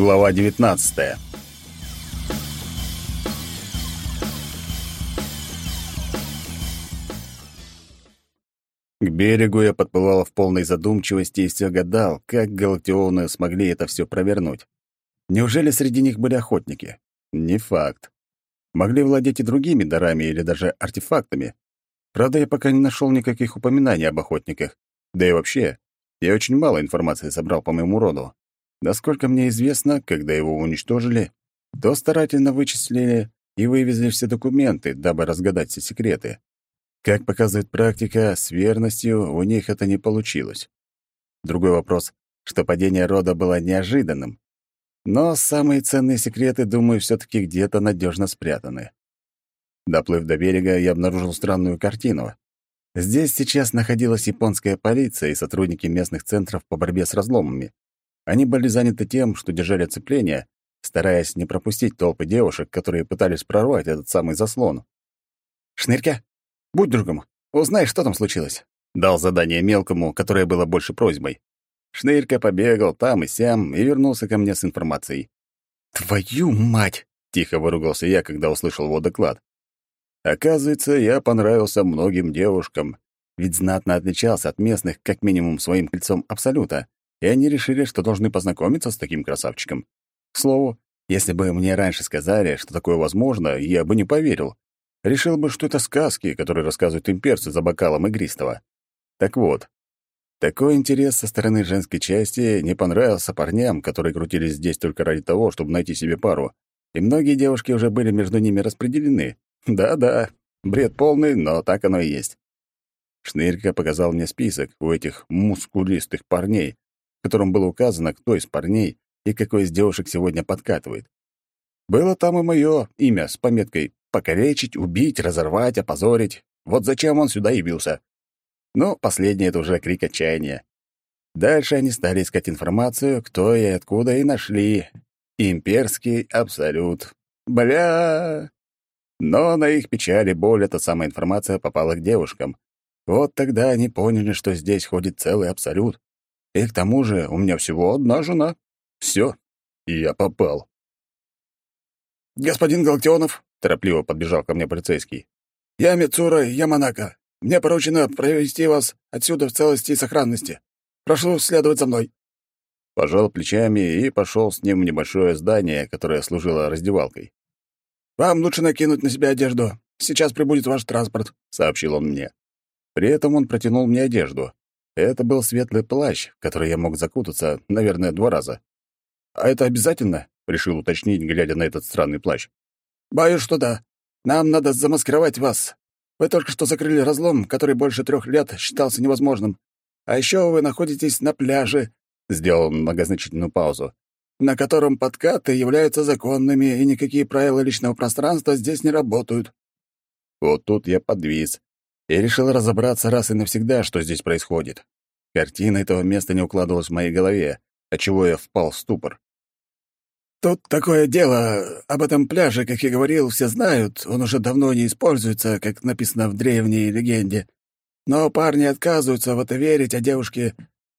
Глава 19. К берегу я подплывал в полной задумчивости и все гадал, как галактионы смогли это все провернуть. Неужели среди них были охотники? Не факт. Могли владеть и другими дарами или даже артефактами. Правда, я пока не нашел никаких упоминаний об охотниках. Да и вообще, я очень мало информации собрал по моему роду. Насколько мне известно, когда его уничтожили, то старательно вычислили и вывезли все документы, дабы разгадать все секреты. Как показывает практика, с верностью у них это не получилось. Другой вопрос, что падение рода было неожиданным. Но самые ценные секреты, думаю, все таки где-то надежно спрятаны. Доплыв до берега, я обнаружил странную картину. Здесь сейчас находилась японская полиция и сотрудники местных центров по борьбе с разломами. Они были заняты тем, что держали оцепление, стараясь не пропустить толпы девушек, которые пытались прорвать этот самый заслон. «Шнырька, будь другом, узнай, что там случилось», — дал задание мелкому, которое было больше просьбой. Шнырька побегал там и сям и вернулся ко мне с информацией. «Твою мать!» — тихо выругался я, когда услышал его доклад. Оказывается, я понравился многим девушкам, ведь знатно отличался от местных как минимум своим кольцом Абсолюта, и они решили, что должны познакомиться с таким красавчиком. К слову, если бы мне раньше сказали, что такое возможно, я бы не поверил. Решил бы, что это сказки, которые рассказывают имперцы за бокалом игристого. Так вот, такой интерес со стороны женской части не понравился парням, которые крутились здесь только ради того, чтобы найти себе пару, и многие девушки уже были между ними распределены. Да-да, бред полный, но так оно и есть. Шнырька показал мне список у этих мускулистых парней, в котором было указано, кто из парней и какой из девушек сегодня подкатывает. Было там и мое имя с пометкой «покалечить, убить, разорвать, опозорить». Вот зачем он сюда явился. Но последнее — это уже крик отчаяния. Дальше они стали искать информацию, кто и откуда, и нашли. Имперский абсолют. Бля! Но на их печали боль эта самая информация попала к девушкам. Вот тогда они поняли, что здесь ходит целый абсолют. И к тому же у меня всего одна жена. Все, и я попал. «Господин Галактионов», — торопливо подбежал ко мне полицейский, — «я Мицура Яманака. Мне поручено провести вас отсюда в целости и сохранности. Прошу следовать за мной». Пожал плечами и пошел с ним в небольшое здание, которое служило раздевалкой. «Вам лучше накинуть на себя одежду. Сейчас прибудет ваш транспорт», — сообщил он мне. При этом он протянул мне одежду. Это был светлый плащ, в который я мог закутаться, наверное, два раза. «А это обязательно?» — решил уточнить, глядя на этот странный плащ. «Боюсь, что да. Нам надо замаскировать вас. Вы только что закрыли разлом, который больше трех лет считался невозможным. А еще вы находитесь на пляже», — сделал многозначительную паузу на котором подкаты являются законными, и никакие правила личного пространства здесь не работают. Вот тут я подвис и решил разобраться раз и навсегда, что здесь происходит. Картина этого места не укладывалась в моей голове, отчего я впал в ступор. «Тут такое дело. Об этом пляже, как я говорил, все знают. Он уже давно не используется, как написано в древней легенде. Но парни отказываются в это верить, а девушки...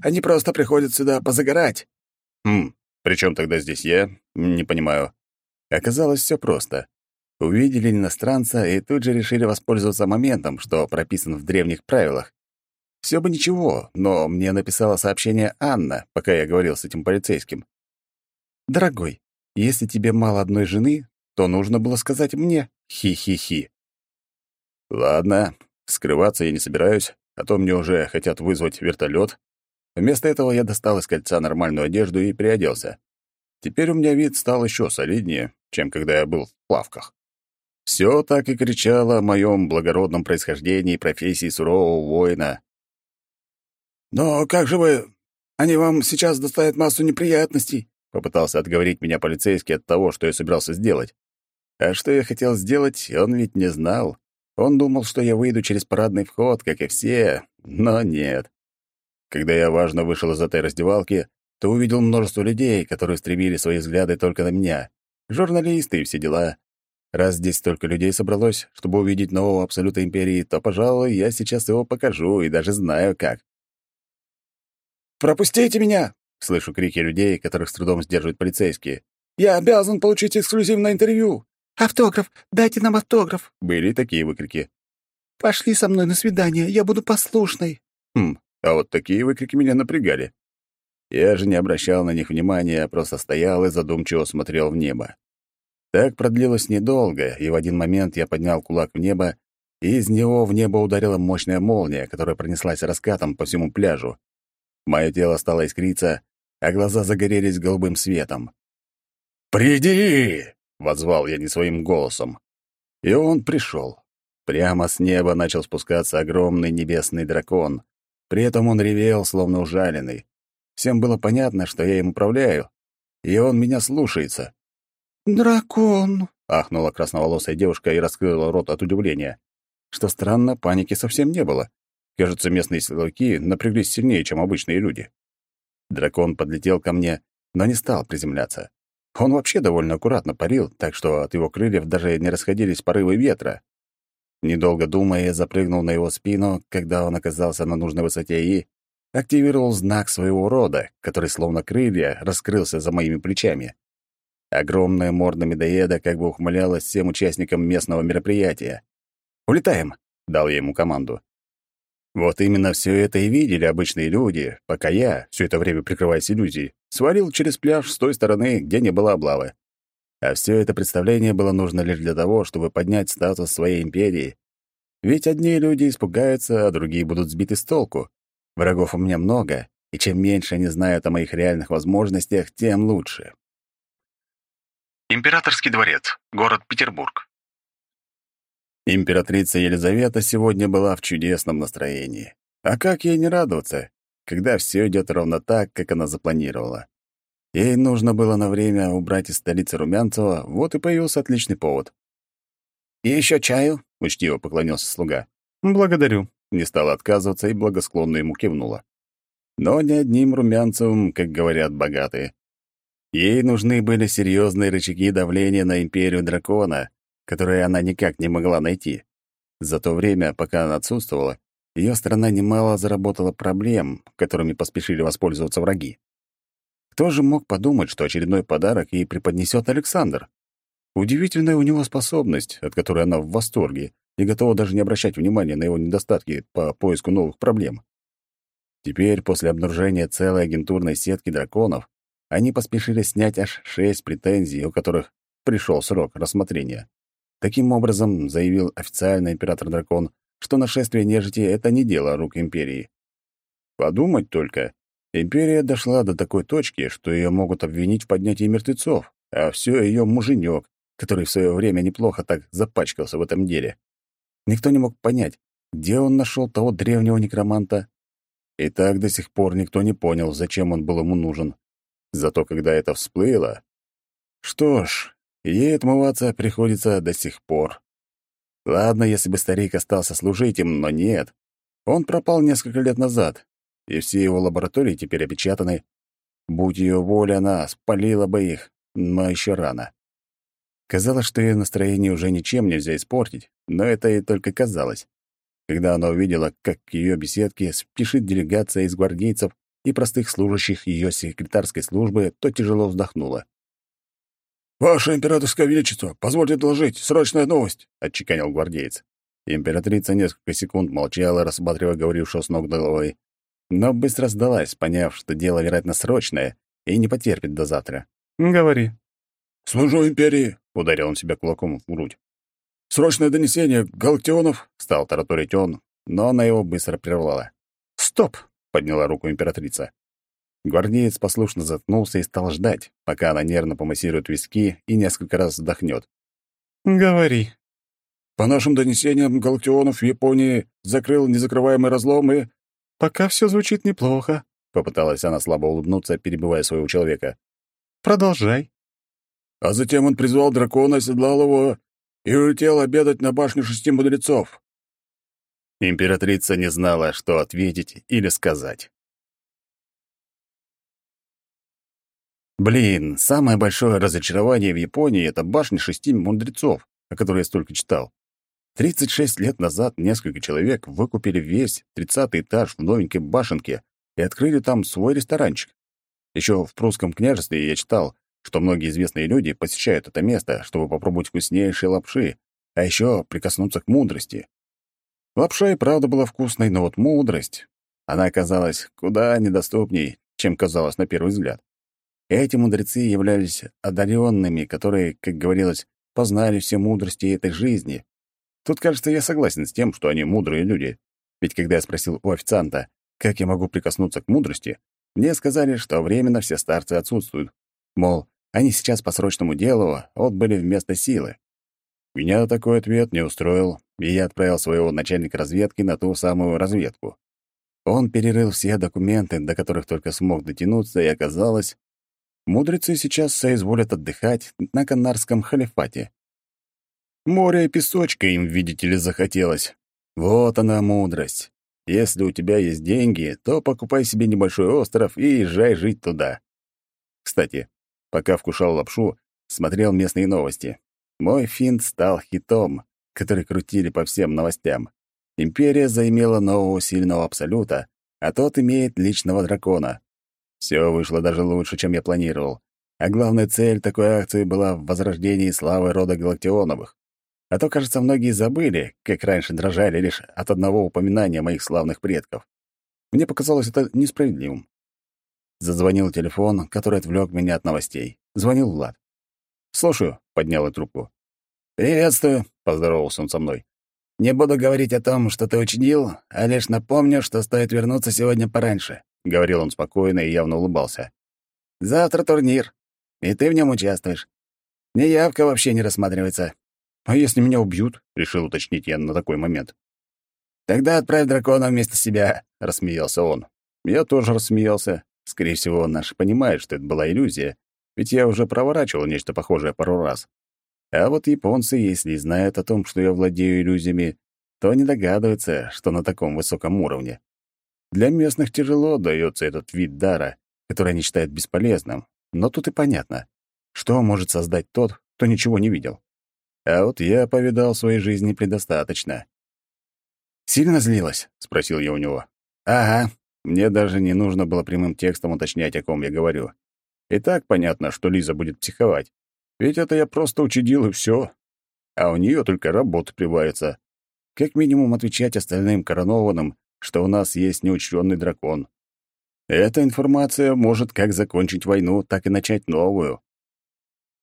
Они просто приходят сюда позагорать». «Хм, причем тогда здесь я? Не понимаю. Оказалось, все просто. Увидели иностранца и тут же решили воспользоваться моментом, что прописан в древних правилах. Все бы ничего, но мне написала сообщение Анна, пока я говорил с этим полицейским. «Дорогой, если тебе мало одной жены, то нужно было сказать мне. Хи-хи-хи». Ладно, скрываться я не собираюсь, а то мне уже хотят вызвать вертолет, Вместо этого я достал из кольца нормальную одежду и приоделся. Теперь у меня вид стал еще солиднее, чем когда я был в плавках. Все так и кричало о моем благородном происхождении и профессии сурового воина. «Но как же вы? Они вам сейчас доставят массу неприятностей», — попытался отговорить меня полицейский от того, что я собирался сделать. А что я хотел сделать, он ведь не знал. Он думал, что я выйду через парадный вход, как и все, но нет. Когда я важно вышел из этой раздевалки, то увидел множество людей, которые стремили свои взгляды только на меня. Журналисты и все дела. Раз здесь столько людей собралось, чтобы увидеть нового Абсолюта Империи, то, пожалуй, я сейчас его покажу и даже знаю как. «Пропустите меня!» — Слышу крики людей, которых с трудом сдерживают полицейские. «Я обязан получить эксклюзивное интервью!» «Автограф! Дайте нам автограф!» Были такие выкрики. «Пошли со мной на свидание, я буду послушной!» Хм, а вот такие выкрики меня напрягали. Я же не обращал на них внимания, а просто стоял и задумчиво смотрел в небо. Так продлилось недолго, и в один момент я поднял кулак в небо, и из него в небо ударила мощная молния, которая пронеслась раскатом по всему пляжу. Мое тело стало искриться, а глаза загорелись голубым светом. «Приди!» — возвал я не своим голосом. И он пришел. Прямо с неба начал спускаться огромный небесный дракон. При этом он ревел, словно ужаленный. Всем было понятно, что я им управляю, и он меня слушается. «Дракон!» — ахнула красноволосая девушка и раскрыла рот от удивления. Что странно, паники совсем не было. Кажется, местные силовики напряглись сильнее, чем обычные люди. Дракон подлетел ко мне, но не стал приземляться. Он вообще довольно аккуратно парил, так что от его крыльев даже не расходились порывы ветра. Недолго думая, я запрыгнул на его спину, когда он оказался на нужной высоте и активировал знак своего рода, который, словно крылья, раскрылся за моими плечами. Огромная морда медоеда как бы ухмылялась всем участникам местного мероприятия. «Улетаем!» — дал я ему команду. Вот именно все это и видели обычные люди, пока я, все это время прикрываясь иллюзией, свалил через пляж с той стороны, где не было облавы. А все это представление было нужно лишь для того, чтобы поднять статус своей империи. Ведь одни люди испугаются, а другие будут сбиты с толку. Врагов у меня много, и чем меньше они знают о моих реальных возможностях, тем лучше. Императорский дворец, город Петербург. Императрица Елизавета сегодня была в чудесном настроении. А как ей не радоваться, когда все идет ровно так, как она запланировала? Ей нужно было на время убрать из столицы Румянцева, вот и появился отличный повод. «И еще чаю?» — учтиво поклонился слуга. «Благодарю», — не стала отказываться и благосклонно ему кивнула. Но не одним Румянцевым, как говорят богатые. Ей нужны были серьезные рычаги давления на империю дракона, которые она никак не могла найти. За то время, пока она отсутствовала, ее страна немало заработала проблем, которыми поспешили воспользоваться враги. Кто же мог подумать, что очередной подарок ей преподнесет Александр? Удивительная у него способность, от которой она в восторге, и готова даже не обращать внимания на его недостатки по поиску новых проблем. Теперь, после обнаружения целой агентурной сетки драконов, они поспешили снять аж шесть претензий, у которых пришел срок рассмотрения. Таким образом, заявил официальный император-дракон, что нашествие нежити — это не дело рук империи. Подумать только, империя дошла до такой точки, что ее могут обвинить в поднятии мертвецов, а все ее муженек, который в свое время неплохо так запачкался в этом деле. Никто не мог понять, где он нашел того древнего некроманта. И так до сих пор никто не понял, зачем он был ему нужен. Зато когда это всплыло... Что ж, ей отмываться приходится до сих пор. Ладно, если бы старик остался служить им, но нет. Он пропал несколько лет назад, и все его лаборатории теперь опечатаны. Будь ее воля, она спалила бы их, но еще рано. Казалось, что ее настроение уже ничем нельзя испортить, но это и только казалось. Когда она увидела, как к ее беседке спешит делегация из гвардейцев и простых служащих ее секретарской службы, то тяжело вздохнула. «Ваше императорское величество, позвольте доложить, срочная новость!» — отчеканил гвардеец. Императрица несколько секунд молчала, рассматривая говорившего с ног до головы, но быстро сдалась, поняв, что дело, вероятно, срочное и не потерпит до завтра. «Говори». «Служу империи!» — ударил он себя кулаком в грудь. «Срочное донесение, Галактионов!» — стал тараторить он, но она его быстро прервала. «Стоп!» — подняла руку императрица. Гвардеец послушно заткнулся и стал ждать, пока она нервно помассирует виски и несколько раз вздохнет. «Говори». «По нашим донесениям, Галактионов в Японии закрыл незакрываемый разлом и...» «Пока все звучит неплохо», — попыталась она слабо улыбнуться, перебивая своего человека. «Продолжай». А затем он призвал дракона, оседлал его и улетел обедать на башню шести мудрецов. Императрица не знала, что ответить или сказать. Блин, самое большое разочарование в Японии — это башня шести мудрецов, о которой я столько читал. 36 лет назад несколько человек выкупили весь тридцатый этаж в новенькой башенке и открыли там свой ресторанчик. Еще в прусском княжестве я читал, что многие известные люди посещают это место, чтобы попробовать вкуснейшие лапши, а еще прикоснуться к мудрости. Лапша и правда была вкусной, но вот мудрость, она оказалась куда недоступней, чем казалось на первый взгляд. Эти мудрецы являлись одаренными, которые, как говорилось, познали все мудрости этой жизни. Тут, кажется, я согласен с тем, что они мудрые люди. Ведь когда я спросил у официанта, как я могу прикоснуться к мудрости, мне сказали, что временно все старцы отсутствуют. Мол, они сейчас по срочному делу отбыли вместо силы. Меня такой ответ не устроил, и я отправил своего начальника разведки на ту самую разведку. Он перерыл все документы, до которых только смог дотянуться, и оказалось, мудрецы сейчас соизволят отдыхать на Канарском халифате. Море и песочка им, видите ли, захотелось. Вот она мудрость. Если у тебя есть деньги, то покупай себе небольшой остров и езжай жить туда. Кстати, пока вкушал лапшу, смотрел местные новости. Мой финт стал хитом, который крутили по всем новостям. Империя заимела нового сильного абсолюта, а тот имеет личного дракона. Все вышло даже лучше, чем я планировал. А главная цель такой акции была в возрождении славы рода Галактионовых. А то, кажется, многие забыли, как раньше дрожали лишь от одного упоминания моих славных предков. Мне показалось это несправедливым. Зазвонил телефон, который отвлек меня от новостей. Звонил Влад. «Слушаю», — поднял я трубку. «Приветствую», — поздоровался он со мной. «Не буду говорить о том, что ты учинил, а лишь напомню, что стоит вернуться сегодня пораньше», — говорил он спокойно и явно улыбался. «Завтра турнир, и ты в нем участвуешь. Неявка вообще не рассматривается. «А если меня убьют?» — решил уточнить я на такой момент. «Тогда отправь дракона вместо себя», — рассмеялся он. Я тоже рассмеялся. Скорее всего, он наш понимает, что это была иллюзия, ведь я уже проворачивал нечто похожее пару раз. А вот японцы, если знают о том, что я владею иллюзиями, то не догадываются, что на таком высоком уровне. Для местных тяжело дается этот вид дара, который они считают бесполезным, но тут и понятно, что может создать тот, кто ничего не видел. А вот я повидал своей жизни предостаточно. «Сильно злилась?» — спросил я у него. «Ага». Мне даже не нужно было прямым текстом уточнять, о ком я говорю. И так понятно, что Лиза будет психовать. Ведь это я просто учудил, и все. А у нее только работа прибавится. Как минимум отвечать остальным коронованным, что у нас есть неучтенный дракон. Эта информация может как закончить войну, так и начать новую.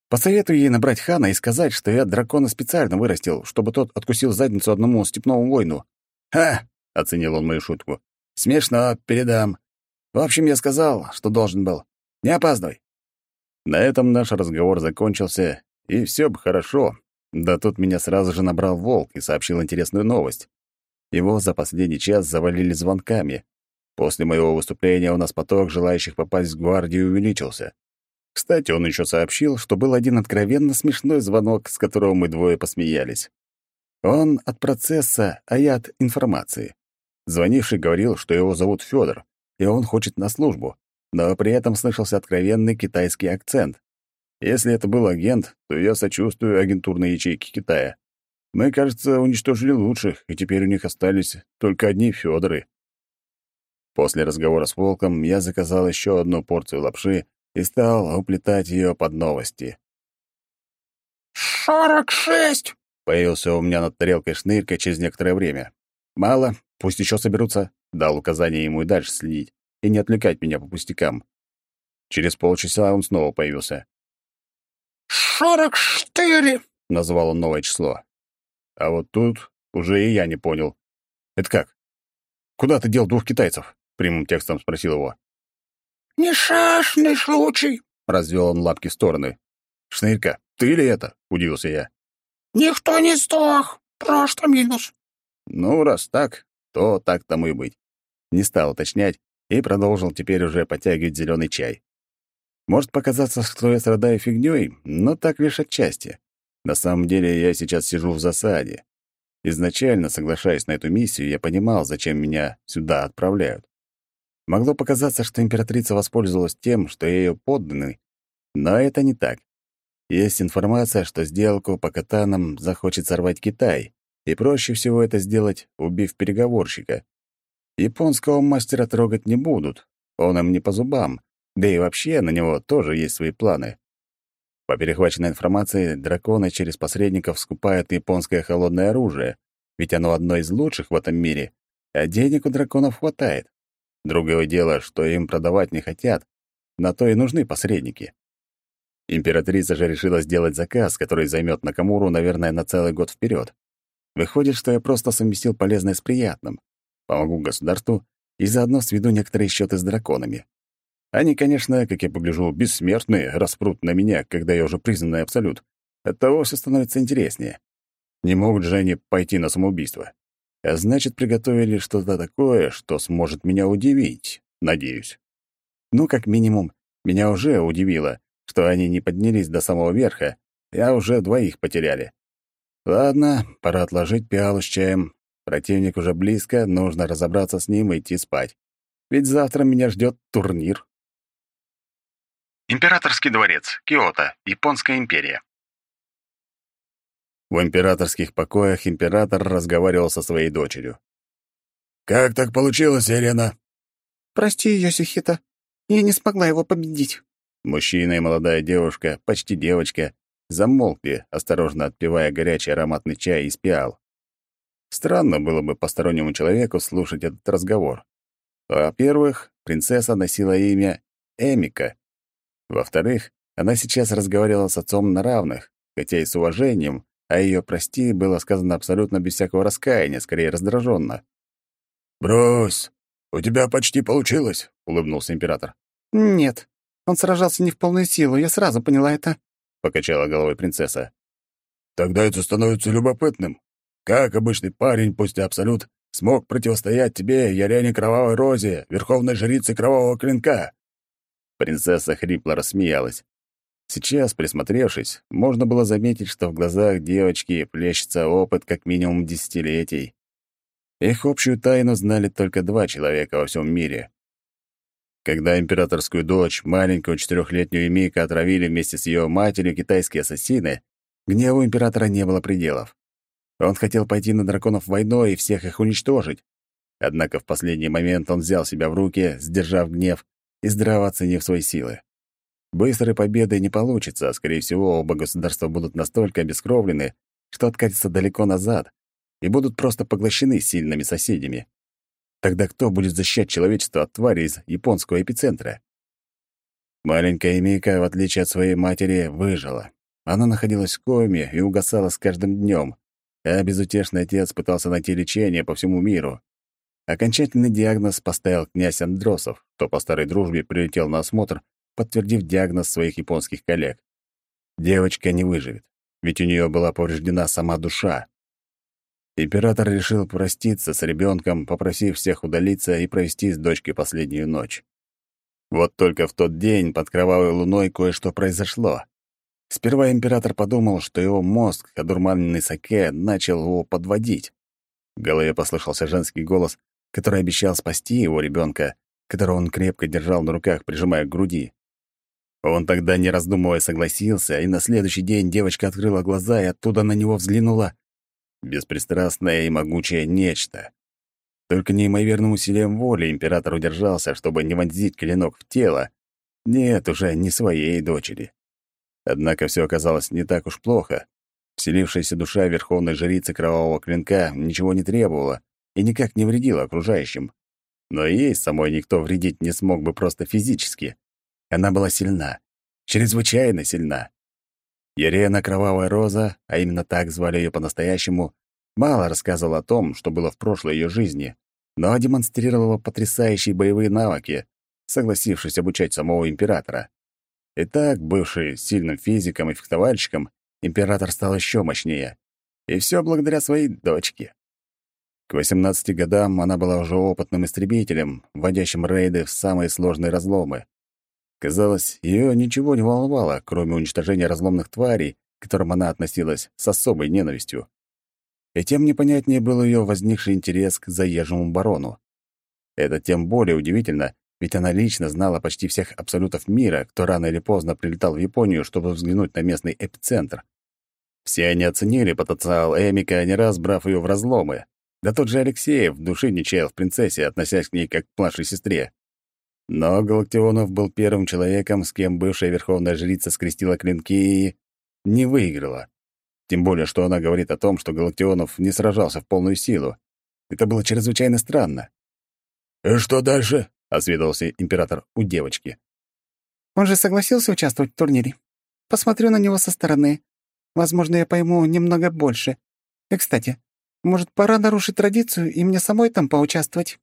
Посоветую ей набрать хана и сказать, что я дракона специально вырастил, чтобы тот откусил задницу одному степному воину. «Ха!» — оценил он мою шутку. «Смешно, передам. В общем, я сказал, что должен был. Не опаздывай». На этом наш разговор закончился, и все бы хорошо. Да тут меня сразу же набрал волк и сообщил интересную новость. Его за последний час завалили звонками. После моего выступления у нас поток желающих попасть в гвардию увеличился. Кстати, он еще сообщил, что был один откровенно смешной звонок, с которого мы двое посмеялись. Он от процесса, а я от информации. Звонивший говорил, что его зовут Федор, и он хочет на службу, но при этом слышался откровенный китайский акцент. Если это был агент, то я сочувствую агентурной ячейке Китая. Мы, кажется, уничтожили лучших, и теперь у них остались только одни Федоры. После разговора с Волком я заказал еще одну порцию лапши и стал уплетать ее под новости. «Сорок шесть!» — появился у меня над тарелкой шнырька через некоторое время. «Мало, пусть еще соберутся», — дал указание ему и дальше следить, и не отвлекать меня по пустякам. Через полчаса он снова появился. «Сорок четыре!» — назвал он новое число. А вот тут уже и я не понял. «Это как? Куда ты дел двух китайцев?» — прямым текстом спросил его. «Несчастный случай», — развел он лапки в стороны. «Шнырька, ты ли это?» — удивился я. «Никто не сдох, просто минус». «Ну, раз так, то так тому и быть». Не стал уточнять и продолжил теперь уже подтягивать зеленый чай. Может показаться, что я страдаю фигнёй, но так лишь отчасти. На самом деле я сейчас сижу в засаде. Изначально, соглашаясь на эту миссию, я понимал, зачем меня сюда отправляют. Могло показаться, что императрица воспользовалась тем, что я ее подданный, но это не так. Есть информация, что сделку по катанам захочет сорвать Китай, и проще всего это сделать, убив переговорщика. Японского мастера трогать не будут, он им не по зубам, Да и вообще на него тоже есть свои планы. По перехваченной информации, драконы через посредников скупают японское холодное оружие, ведь оно одно из лучших в этом мире, а денег у драконов хватает. Другое дело, что им продавать не хотят, на то и нужны посредники. Императрица же решила сделать заказ, который займет Накамуру, наверное, на целый год вперед. Выходит, что я просто совместил полезное с приятным. Помогу государству и заодно сведу некоторые счеты с драконами. Они, конечно, как я погляжу, бессмертные, распрут на меня, когда я уже признанный абсолют. Оттого все становится интереснее. Не могут же они пойти на самоубийство. А значит, приготовили что-то такое, что сможет меня удивить, надеюсь. Ну, как минимум, меня уже удивило, что они не поднялись до самого верха, а уже двоих потеряли. Ладно, пора отложить пиалу с чаем. Противник уже близко, нужно разобраться с ним и идти спать. Ведь завтра меня ждет турнир. Императорский дворец, Киото, Японская империя. В императорских покоях император разговаривал со своей дочерью. «Как так получилось, Елена?» «Прости, Йосихита, я не смогла его победить». Мужчина и молодая девушка, почти девочка, замолкли, осторожно отпивая горячий ароматный чай из пиал. Странно было бы постороннему человеку слушать этот разговор. Во-первых, принцесса носила имя Эмика. Во-вторых, она сейчас разговаривала с отцом на равных, хотя и с уважением, а ее «прости» было сказано абсолютно без всякого раскаяния, скорее раздраженно. «Брось, у тебя почти получилось», — улыбнулся император. «Нет, он сражался не в полную силу, я сразу поняла это», — покачала головой принцесса. «Тогда это становится любопытным. Как обычный парень, пусть и абсолют, смог противостоять тебе, Ярене Кровавой Розе, верховной жрице Кровавого Клинка?» Принцесса хрипло рассмеялась. Сейчас, присмотревшись, можно было заметить, что в глазах девочки плещется опыт как минимум десятилетий. Их общую тайну знали только два человека во всем мире. Когда императорскую дочь, маленькую четырехлетнюю Мика, отравили вместе с ее матерью китайские ассасины, гневу императора не было пределов. Он хотел пойти на драконов войной и всех их уничтожить. Однако в последний момент он взял себя в руки, сдержав гнев и здраво оценив свои силы. Быстрой победы не получится, а, скорее всего, оба государства будут настолько обескровлены, что откатятся далеко назад и будут просто поглощены сильными соседями. Тогда кто будет защищать человечество от твари из японского эпицентра? Маленькая Мика, в отличие от своей матери, выжила. Она находилась в коме и угасала с каждым днем, а безутешный отец пытался найти лечение по всему миру. Окончательный диагноз поставил князь Андросов, кто по старой дружбе прилетел на осмотр подтвердив диагноз своих японских коллег. Девочка не выживет, ведь у нее была повреждена сама душа. Император решил проститься с ребенком, попросив всех удалиться и провести с дочкой последнюю ночь. Вот только в тот день под кровавой луной кое-что произошло. Сперва император подумал, что его мозг, одурманенный саке, начал его подводить. В голове послышался женский голос, который обещал спасти его ребенка, которого он крепко держал на руках, прижимая к груди. Он тогда, не раздумывая, согласился, и на следующий день девочка открыла глаза и оттуда на него взглянула. Беспристрастное и могучее нечто. Только неимоверным усилием воли император удержался, чтобы не вонзить клинок в тело. Нет, уже не своей дочери. Однако все оказалось не так уж плохо. Вселившаяся душа верховной жрицы кровавого клинка ничего не требовала и никак не вредила окружающим. Но ей самой никто вредить не смог бы просто физически. Она была сильна, чрезвычайно сильна. Ерена Кровавая Роза, а именно так звали ее по-настоящему, мало рассказывала о том, что было в прошлой ее жизни, но демонстрировала потрясающие боевые навыки, согласившись обучать самого императора. Итак, бывший сильным физиком и фехтовальщиком, император стал еще мощнее. И все благодаря своей дочке. К 18 годам она была уже опытным истребителем, вводящим рейды в самые сложные разломы. Казалось, ее ничего не волновало, кроме уничтожения разломных тварей, к которым она относилась с особой ненавистью. И тем непонятнее был ее возникший интерес к заезжему барону. Это тем более удивительно, ведь она лично знала почти всех абсолютов мира, кто рано или поздно прилетал в Японию, чтобы взглянуть на местный эпицентр. Все они оценили потенциал Эмика, не раз брав ее в разломы. Да тот же Алексеев в душе не чаял в принцессе, относясь к ней как к младшей сестре. Но Галактионов был первым человеком, с кем бывшая верховная жрица скрестила клинки и не выиграла. Тем более, что она говорит о том, что Галактионов не сражался в полную силу. Это было чрезвычайно странно. «И что дальше?» — осведомился император у девочки. Он же согласился участвовать в турнире. Посмотрю на него со стороны. Возможно, я пойму немного больше. И, кстати, может, пора нарушить традицию и мне самой там поучаствовать?»